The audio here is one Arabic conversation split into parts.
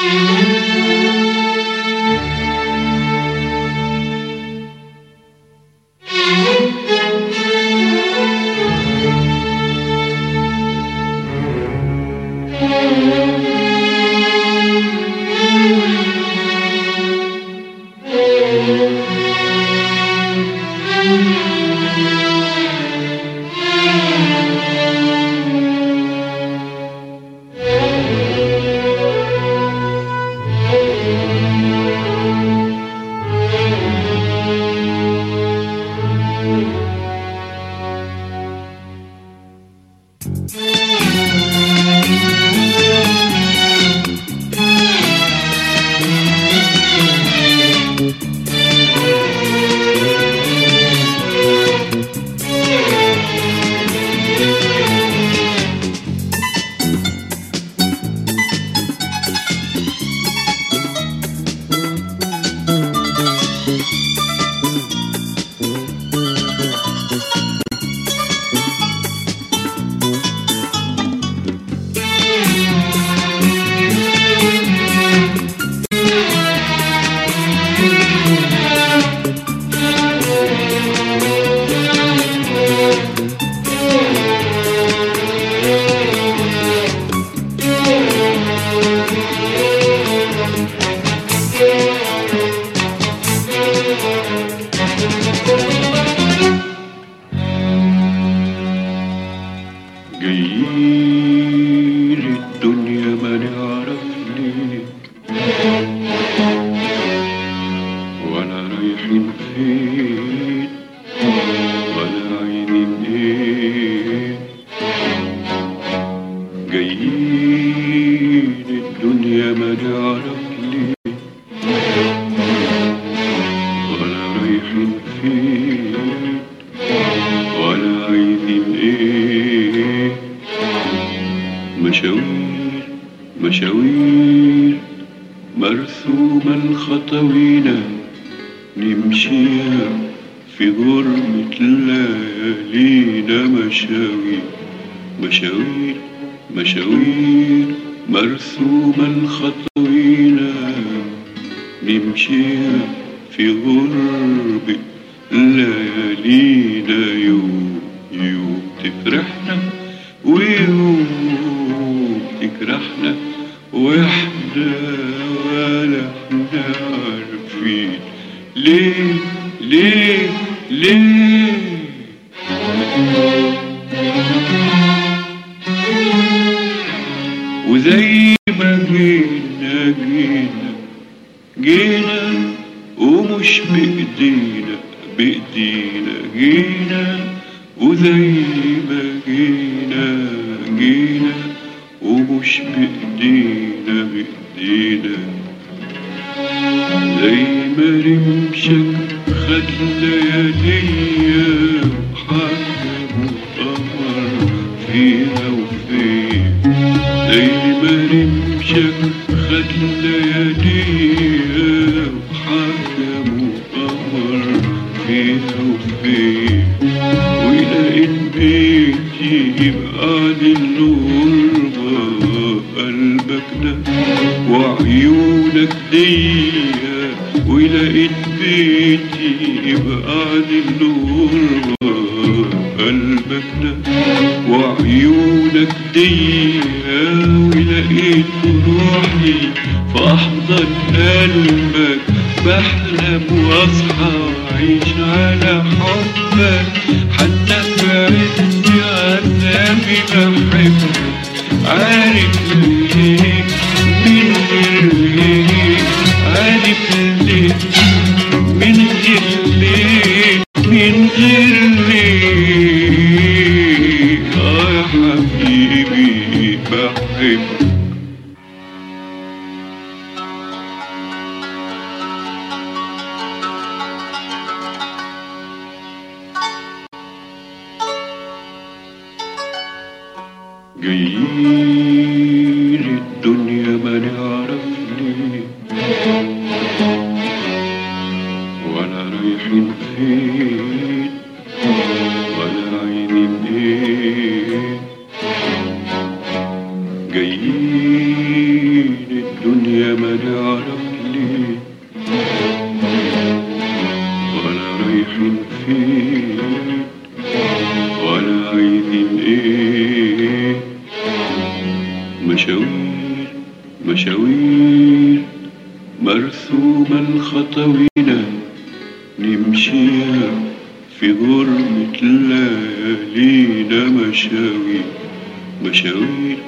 Música في غربي ليالينا يوم يوم تفرحنا ويوم تجرحنا وإحنا ولا إحنا عارفين ليه ليه ليه؟ بنور قلبك ده وعيونك دي ولقيت روحي في احضن قلبك بحلم واصحى واعيش على حبك حتى بعدت عذابي بحبك. عارف مشاوير مشاوير مرسومة الخطوينة نمشيها في غربة ليالينا مشاوير مشاوير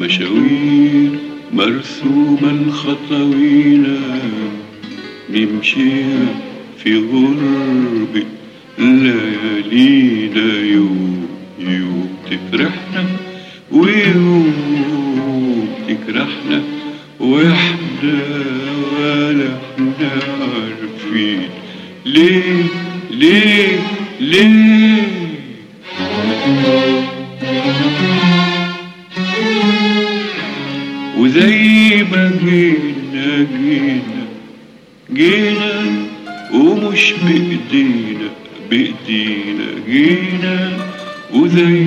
مشاوير مرسومة الخطوينة نمشيها في غربة ليالينا يوم. تفرحنا ويوم تكرهنا وإحنا ولا إحنا عارفين ليه ليه ليه؟ وزي ما جينا جينا جينا ومش بإيدينا بإيدينا جينا. وزي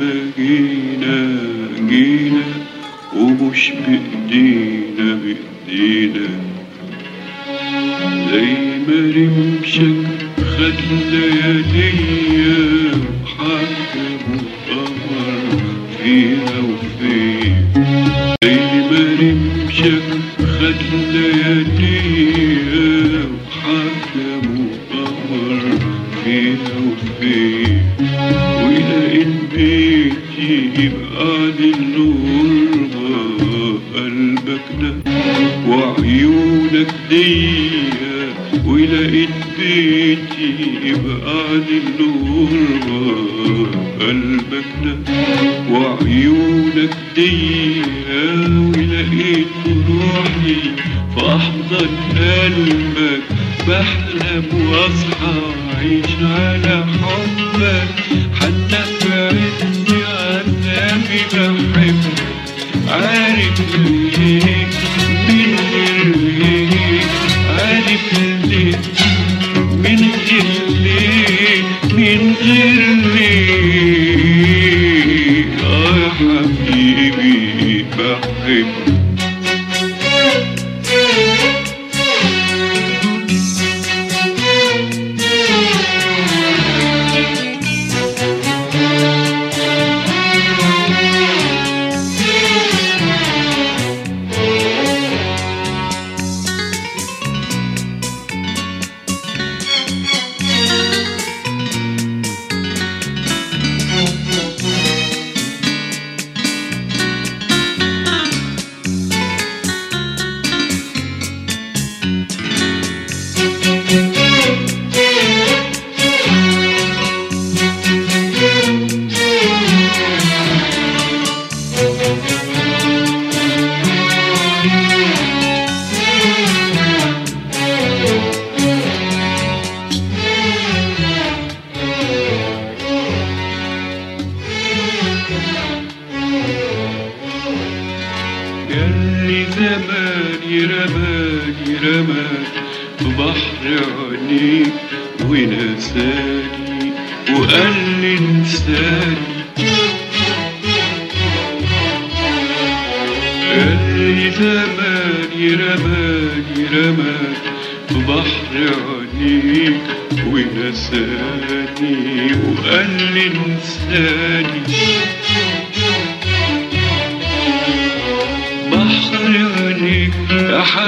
ما جينا جينا ومش بإيدينا بإيدينا زي ما رمشك خد لياليا وحكم وقمر فيها وفيها.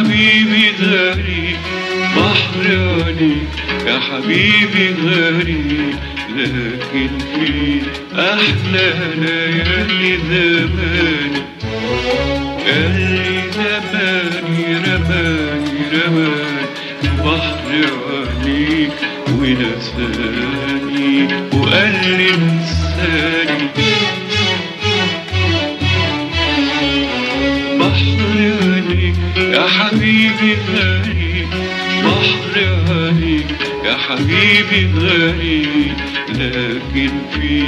حبيبي غالي بحر عينيك يا حبيبي غالي لكن في أحلى ليالي زماني اللي زماني رماني رماني بحر عينيك ونساني وقال لي انساني يا حبيبي غالي بحر عينيك يا حبيبي غالي لكن في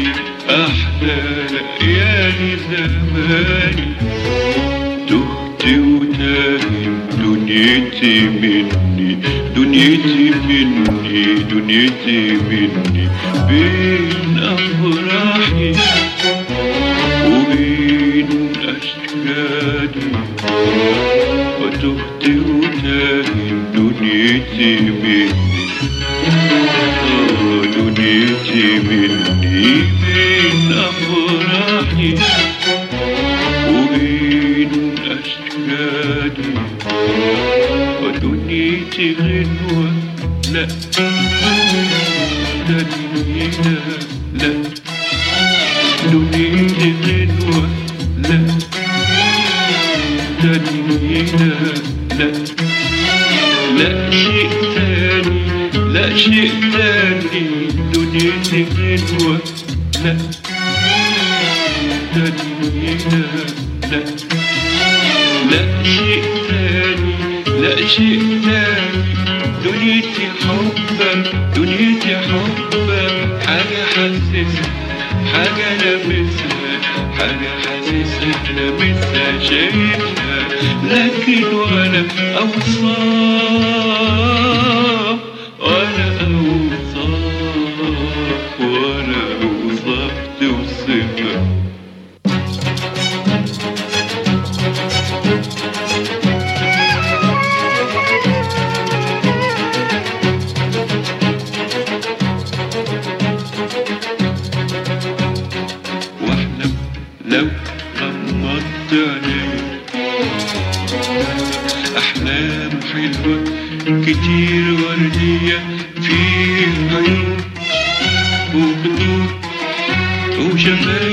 أحلى ليالي زماني تهت وتاهم دنيتي مني دنيتي مني دنيتي مني. بين أفراحي دنيتي مني دنيتي بين أفراحي وبين ودنيتي غنوة لا دنيا لا دنيتي غنوة لا دنيا لا لا شيء تاني لا شيء تاني دنيتي غنوة لا لا لا شيء تاني لا شيء تاني دنيتي حبك دنيتي حبك حاجة حسسها حاجة لمسها حاجة حاسسها لمسها شايفها. لكن ولا أوصاف you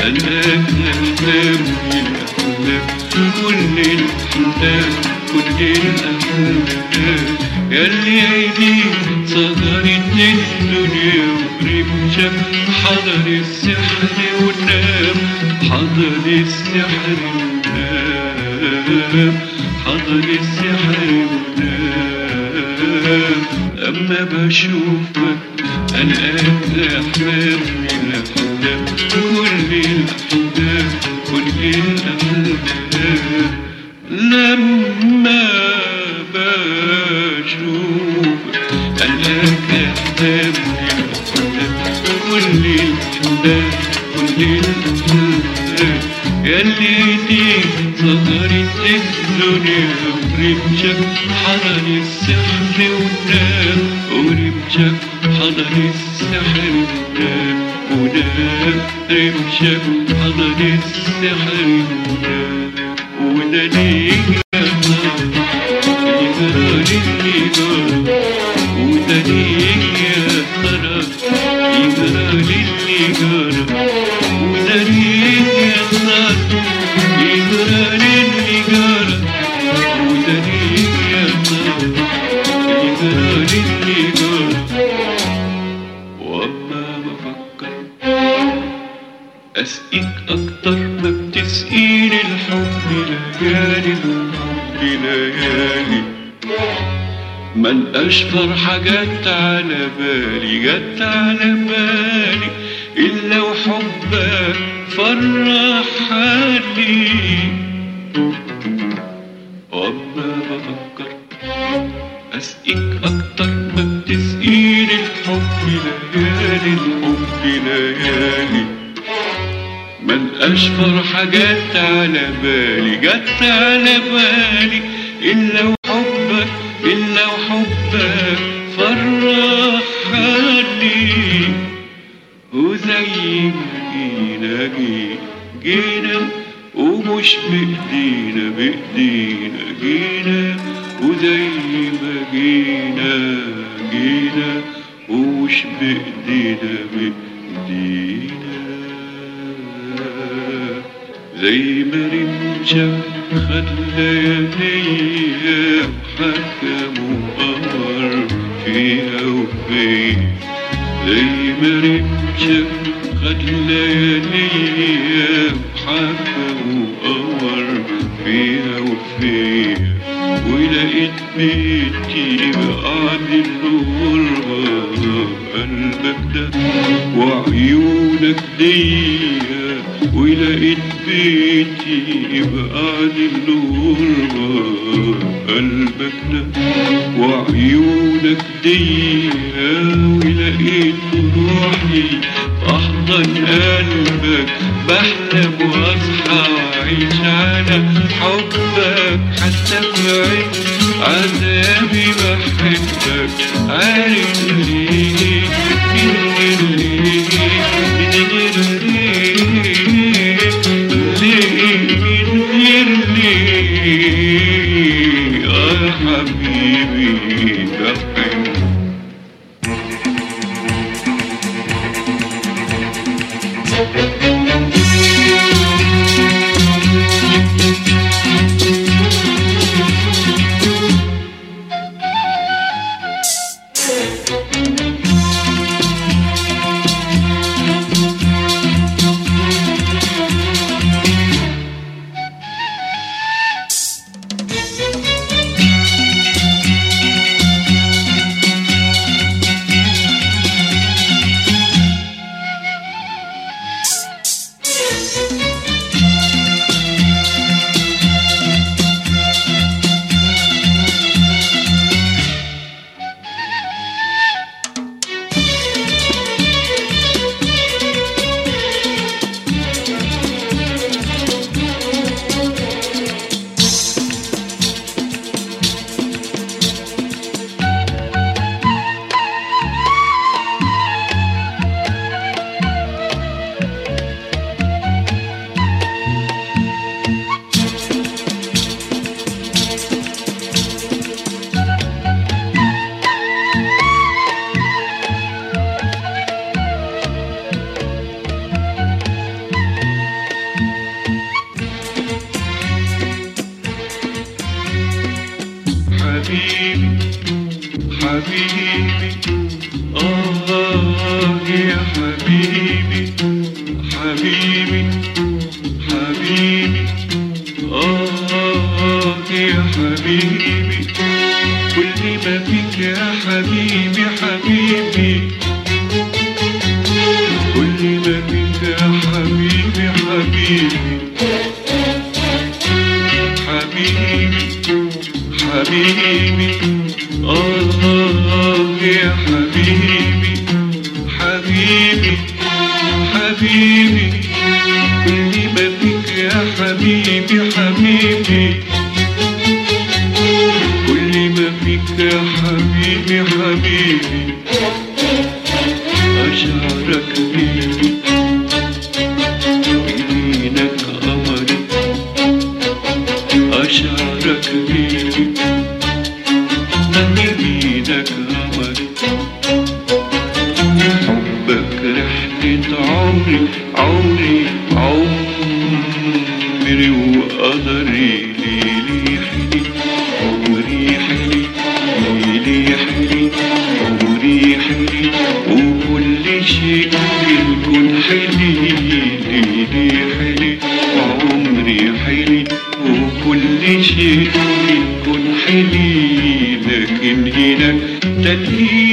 أنا أحلام من الأحلام كل الأحلام كل الأحلام ياللي عيني صغرت الدنيا ورمشة حضر السحر ونام حضر السحر ونام حضر السحر ونام أما بشوفك أنا أحلام من اشطر حاجات على بالي جت على بالي إلا وحبك فرح حالي وأما بفكر أسقيك أكتر ما بتسقيني الحب ليالي الحب ليالي. من أشفر حاجات على بالي جت على بالي إلا بإيدينا جينا وزي ما جينا جينا ومش بإيدينا بإيدينا زي ما رمشة خد لياليا وحكم وقمر فيها وفيا زي ما رمشة خد لياليا وحكم وقمر فيها وفيا ولقيت بيتي بعد الغربة قلبك ده وعيونك ديا ولقيت بيتي بعد الغربة قلبك ده وعيونك ديا ولقيت روحي أحضن قلبك بحلم وأصحى وأعيش على حبك حتى في عين عذابي بحبك عارف ليه. حبيبي. آه يا حبيبي. حبيبي. حبيبي. آه يا حبيبي. في الكون ليلي حلي عمري حلي وكل شيء الكون حلي لكن هنا تنهيدك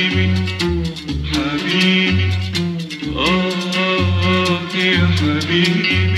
حبيبي حبيبي. آه, آه, آه، يا حبيبي.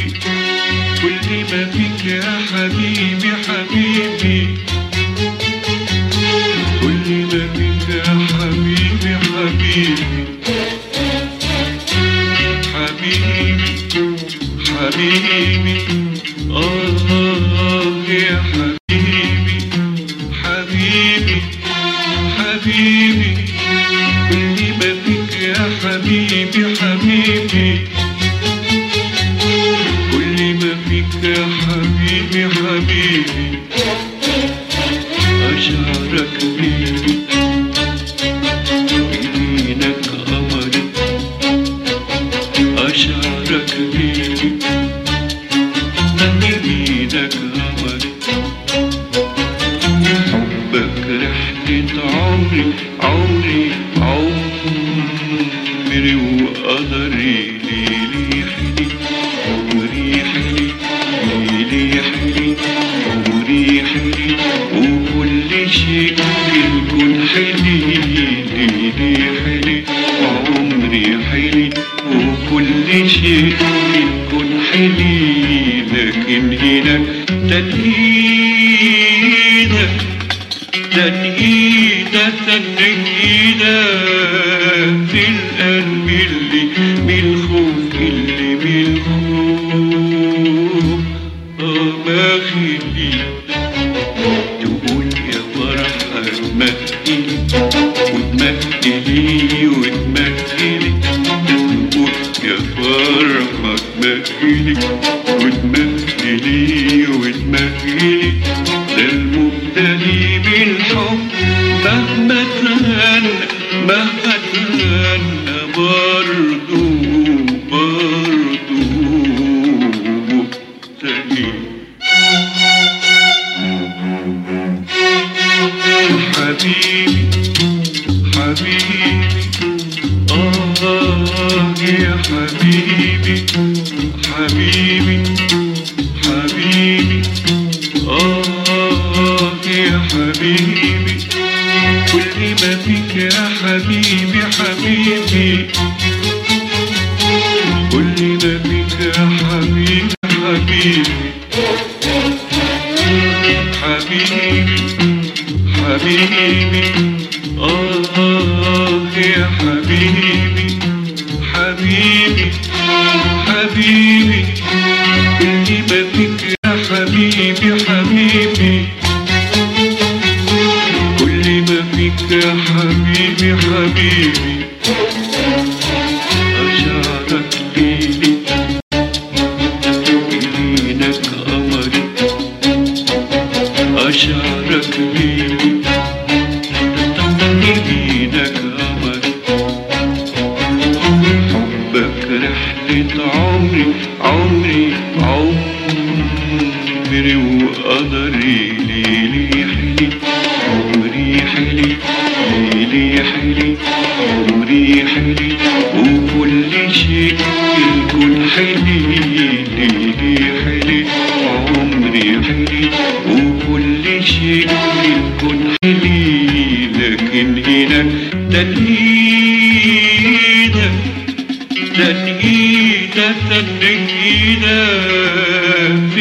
حلي وكل شيء يكون حلي لكن هنا تدقيق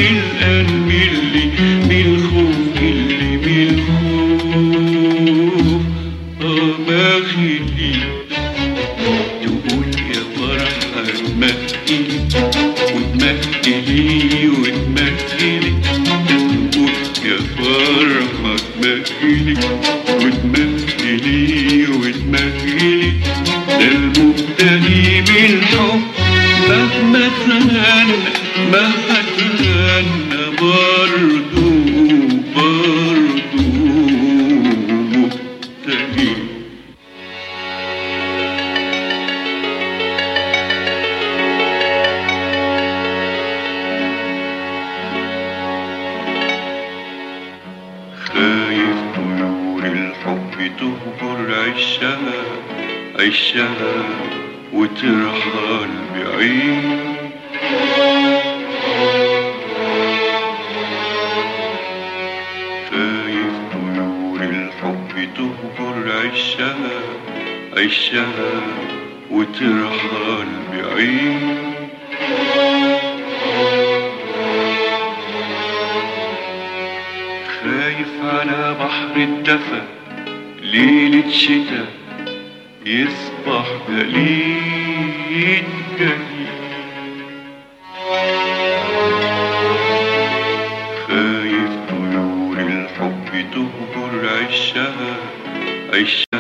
في القلب خايف على بحر الدفا ليلة شتا يصبح جليد خايف طيور الحب تهجر عشها عشها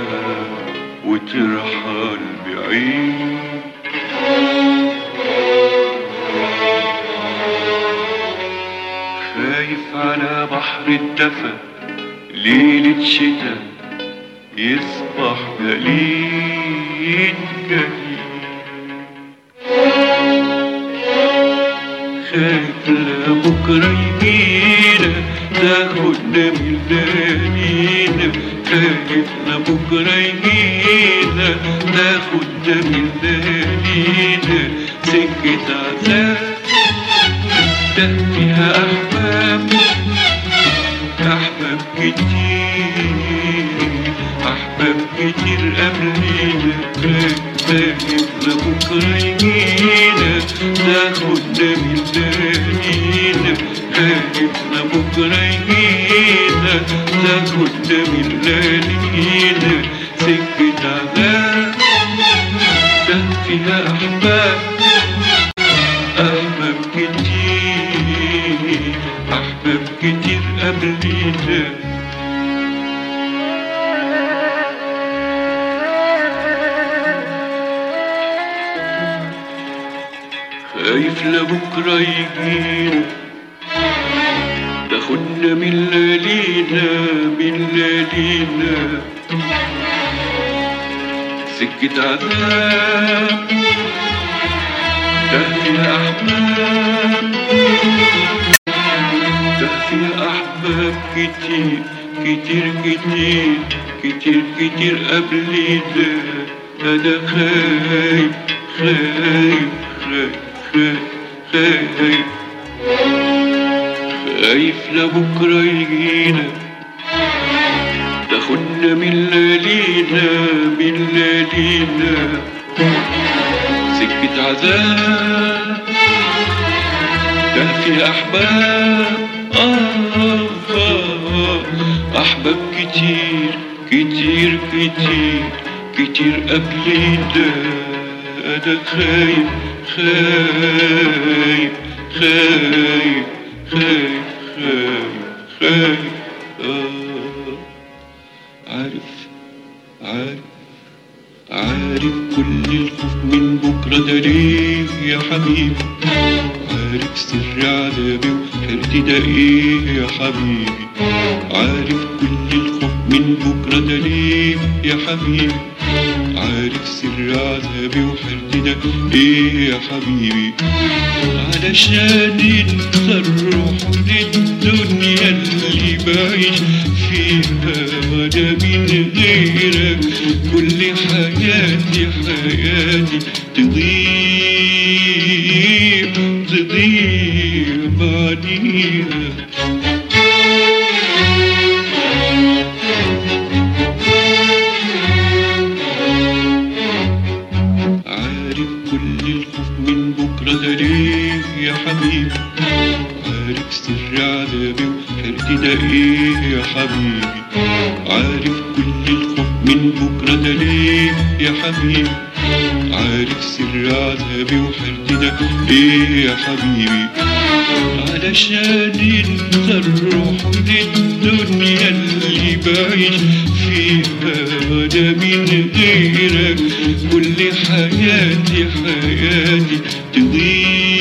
الدفا ليلة شتا يصبح جليد جليد ليالينا سكة عذاب ده فيها أحباب أحباب كتير أحباب كتير قبلينا خايف لبكرة يجينا سكة عذاب ده فيها أحباب ده فيها أحباب كتير كتير كتير كتير كتير قبلينا أنا خايف خايف خايف خايف خايف خايف لبكرة يجينا تاخدنا من ليالينا من ليالينا سكة عذاب ده فيها أحباب. آه آه أحباب كتير كتير كتير كتير قبلينا أنا خايف خايف خايف خايف خايف خايف آه. عارف عارف عارف كل الخوف من بكرة ده ليه يا حبيبي؟ عارف سر عذابي وحيرتي ده إيه يا حبيبي؟ عارف كل الخوف من بكرة ده ليه يا حبيبي؟ عارف سر عذابي ده إيه يا حبيبي؟ علشان انت الروح للدنيا اللي بعيش فيها وأنا من غيرك. كل حياتي حياتي تضيع تضيع بعديها وحرتي ده إيه يا حبيبي. عارف كل الخوف من بكرة ليه يا حبيبي؟ عارف سر عذابي وحرتي ده إيه يا حبيبي؟ علشان انت الروح للدنيا اللي بعيش فيها وأنا من غيرك. كل حياتي حياتي تضيع.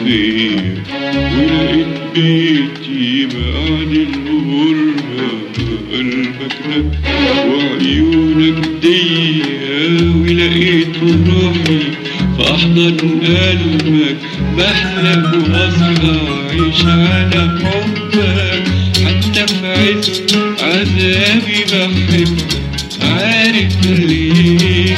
وفيها ولقيت بيتي بعد الغربة قلبك ده وعيونك ضيقة ولقيت روحي في أحضن قلبك بحلم وأصحى أعيش على حبك حتى في عز عذابي بحبك عارف ليه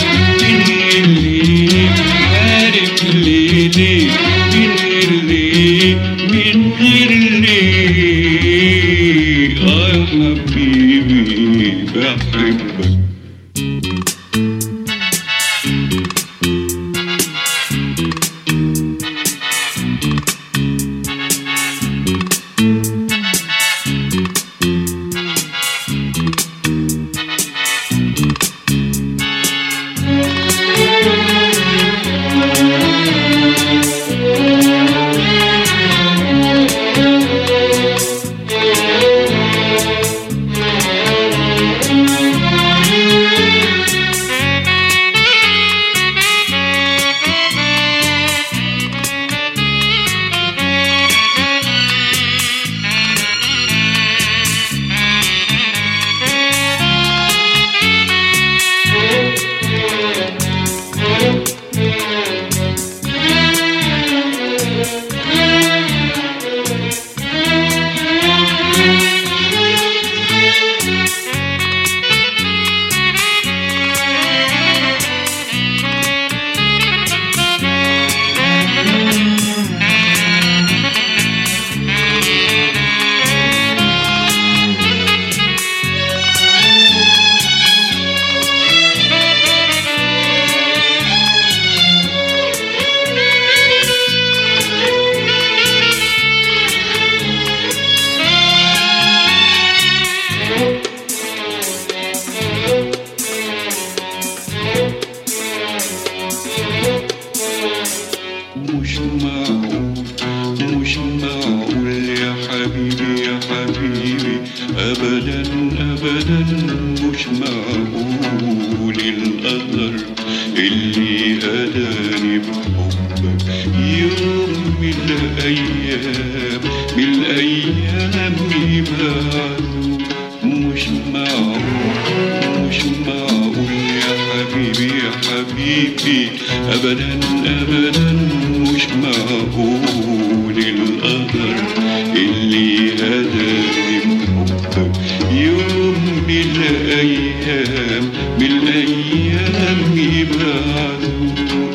اللي هداني حبك يوم بالايام بالايام من يبقى عدو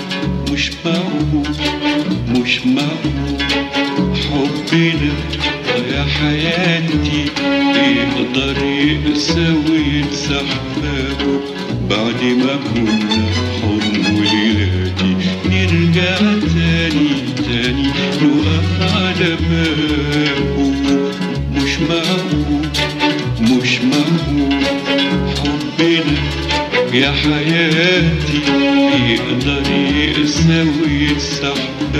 مش معقول. مش معقول. حبنا يا حياتي يقدر يقسى وينسى حبابه بعد ما كنا حياتي بأنني أسوي ويتسحب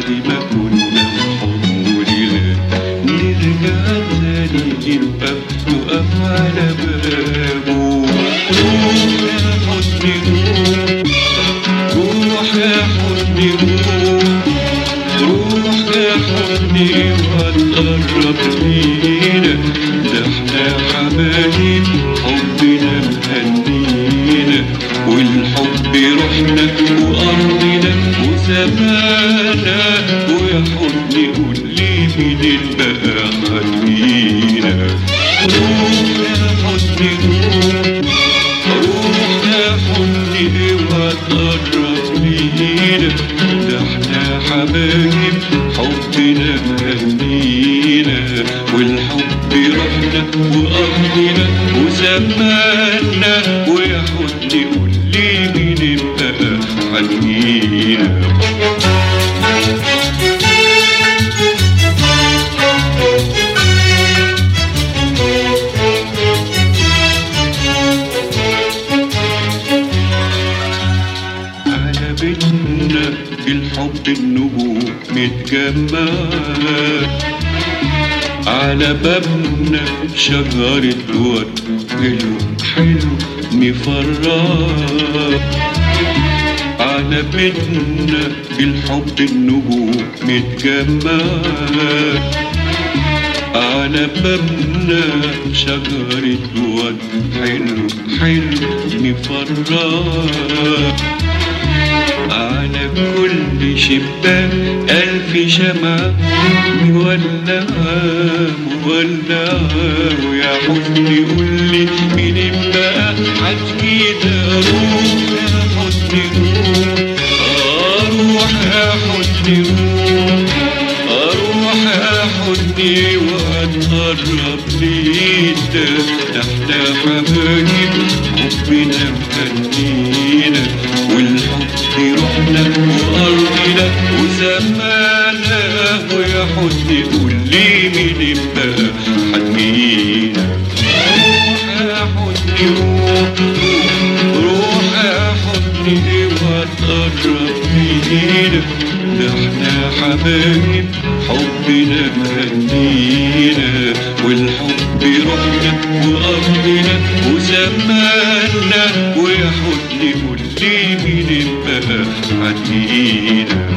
Kadime يتمنى وياخد يقول لي مين بقى حنينا على بيتنا الحب النجوم متجمع على بابنا شجر الدور حلو حلو مفرح. على بيتنا بالحب النجوم متجمع. على بابنا شجر دور حلو حلو مفرح. على كل شباك ألف شمع. مولعة مولعة ويا حضني قولي مين بقى عالجيد أروح يا حضني أروح يا حضني أروح يا حضني وأتقرب ليك. تحت حبايب حبنا مخلينا زمانه ويا لي كل ملبه حنينه روح يا حسني روح يا حسني واتقرب بينا إحنا حبايب حبنا مهدينا والحب روحنا وأرضنا وزماننا. ويا حسن كل ملبه حنينه